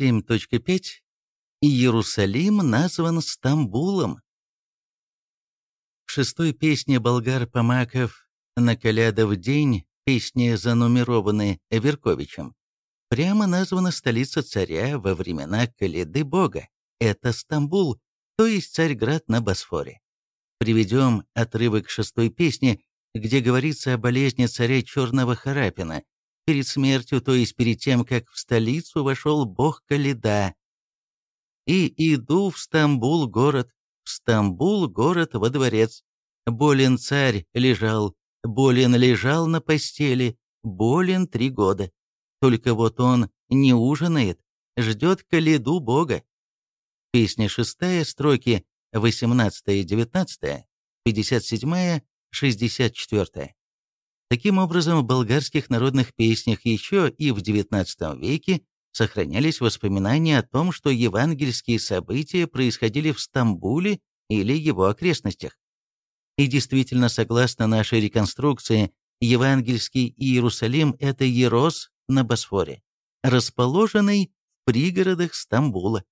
7.5 Иерусалим назван Стамбулом. В шестой песне болгар Помаков «На колядов день» песни занумерованы Верковичем. Прямо названа столица царя во времена Каледы Бога. Это Стамбул, то есть Царьград на Босфоре. Приведем отрывок шестой песни, где говорится о болезни царя Черного Харапина, перед смертью, то есть перед тем, как в столицу вошел бог Каледа. «И иду в Стамбул город, в Стамбул город во дворец. Болен царь лежал, болен лежал на постели, болен три года. Только вот он не ужинает, ждет Каледу бога». Песня шестая, строки 18-19, 57-64. Таким образом, в болгарских народных песнях еще и в XIX веке сохранялись воспоминания о том, что евангельские события происходили в Стамбуле или его окрестностях. И действительно, согласно нашей реконструкции, евангельский Иерусалим – это Ерос на Босфоре, расположенный в пригородах Стамбула.